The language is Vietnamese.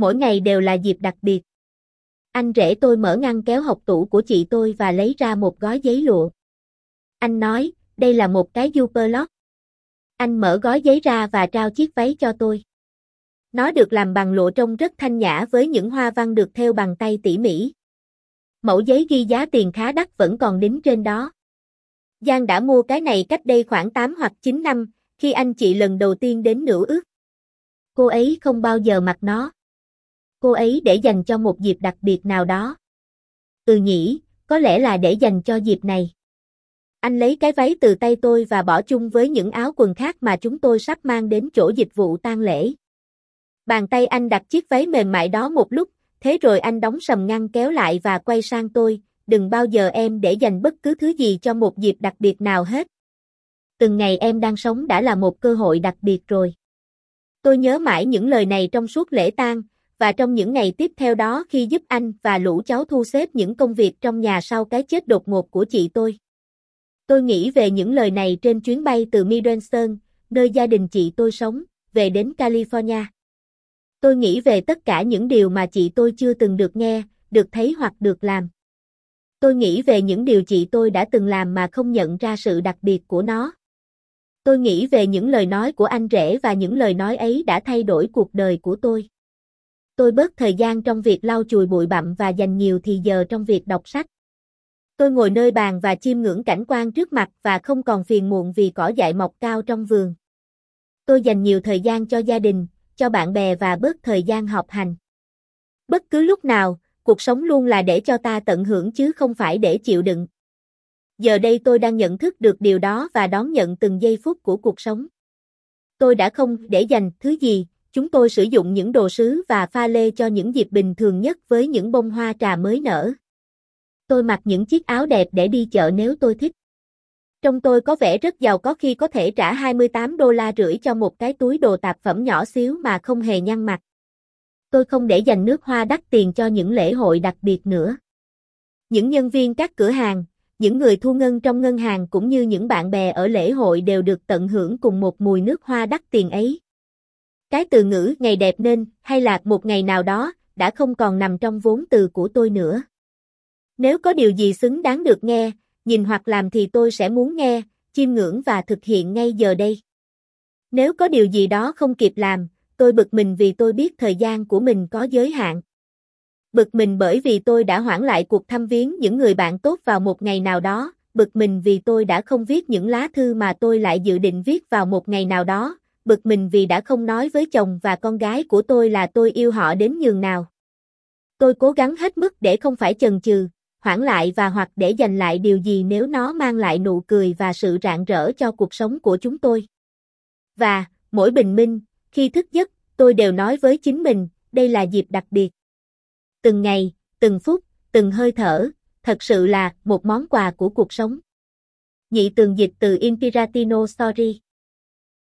Mỗi ngày đều là dịp đặc biệt. Anh rể tôi mở ngăn kéo học tủ của chị tôi và lấy ra một gói giấy lụa. Anh nói, đây là một cái Superlock. Anh mở gói giấy ra và trao chiếc váy cho tôi. Nó được làm bằng lụa trông rất thanh nhã với những hoa văn được thêu bằng tay tỉ mỉ. Mẫu giấy ghi giá tiền khá đắt vẫn còn đính trên đó. Giang đã mua cái này cách đây khoảng 8 hoặc 9 năm, khi anh chị lần đầu tiên đến nửa ước. Cô ấy không bao giờ mặc nó. Cô ấy để dành cho một dịp đặc biệt nào đó. Ừ nhỉ, có lẽ là để dành cho dịp này. Anh lấy cái váy từ tay tôi và bỏ chung với những áo quần khác mà chúng tôi sắp mang đến chỗ dịch vụ tang lễ. Bàn tay anh đặt chiếc váy mềm mại đó một lúc, thế rồi anh đóng sầm ngăn kéo lại và quay sang tôi, đừng bao giờ em để dành bất cứ thứ gì cho một dịp đặc biệt nào hết. Từng ngày em đang sống đã là một cơ hội đặc biệt rồi. Tôi nhớ mãi những lời này trong suốt lễ tang, và trong những ngày tiếp theo đó khi giúp anh và lũ cháu thu xếp những công việc trong nhà sau cái chết đột ngột của chị tôi. Tôi nghĩ về những lời này trên chuyến bay từ Midwestern, nơi gia đình chị tôi sống, về đến California. Tôi nghĩ về tất cả những điều mà chị tôi chưa từng được nghe, được thấy hoặc được làm. Tôi nghĩ về những điều chị tôi đã từng làm mà không nhận ra sự đặc biệt của nó. Tôi nghĩ về những lời nói của anh rể và những lời nói ấy đã thay đổi cuộc đời của tôi. Tôi bớt thời gian trong việc lau chùi bụi bặm và dành nhiều thì giờ trong việc đọc sách. Tôi ngồi nơi bàn và chiêm ngưỡng cảnh quan trước mặt và không còn phiền muộn vì cỏ dại mọc cao trong vườn. Tôi dành nhiều thời gian cho gia đình, cho bạn bè và bớt thời gian học hành. Bất cứ lúc nào, cuộc sống luôn là để cho ta tận hưởng chứ không phải để chịu đựng. Giờ đây tôi đang nhận thức được điều đó và đón nhận từng giây phút của cuộc sống. Tôi đã không để dành thứ gì, chúng tôi sử dụng những đồ sứ và pha lê cho những dịp bình thường nhất với những bông hoa trà mới nở. Tôi mặc những chiếc áo đẹp để đi chợ nếu tôi thích. Trong tôi có vẻ rất giàu có khi có thể trả 28 đô la rưỡi cho một cái túi đồ tạp phẩm nhỏ xíu mà không hề nhăn mặt. Tôi không để dành nước hoa đắt tiền cho những lễ hội đặc biệt nữa. Những nhân viên các cửa hàng, những người thu ngân trong ngân hàng cũng như những bạn bè ở lễ hội đều được tận hưởng cùng một mùi nước hoa đắt tiền ấy. Cái từ ngữ ngày đẹp nên hay là một ngày nào đó đã không còn nằm trong vốn từ của tôi nữa. Nếu có điều gì xứng đáng được nghe, nhìn hoặc làm thì tôi sẽ muốn nghe, chiêm ngưỡng và thực hiện ngay giờ đây. Nếu có điều gì đó không kịp làm, tôi bực mình vì tôi biết thời gian của mình có giới hạn. Bực mình bởi vì tôi đã hoãn lại cuộc thăm viếng những người bạn tốt vào một ngày nào đó, bực mình vì tôi đã không viết những lá thư mà tôi lại dự định viết vào một ngày nào đó, bực mình vì đã không nói với chồng và con gái của tôi là tôi yêu họ đến nhường nào. Tôi cố gắng hết mức để không phải chần chừ, hoãn lại và hoặc để dành lại điều gì nếu nó mang lại nụ cười và sự rạng rỡ cho cuộc sống của chúng tôi. Và, mỗi bình minh, khi thức giấc, tôi đều nói với chính mình, đây là dịp đặc biệt. Từng ngày, từng phút, từng hơi thở, thật sự là một món quà của cuộc sống. Nhị tường dịch từ Inspiratino Story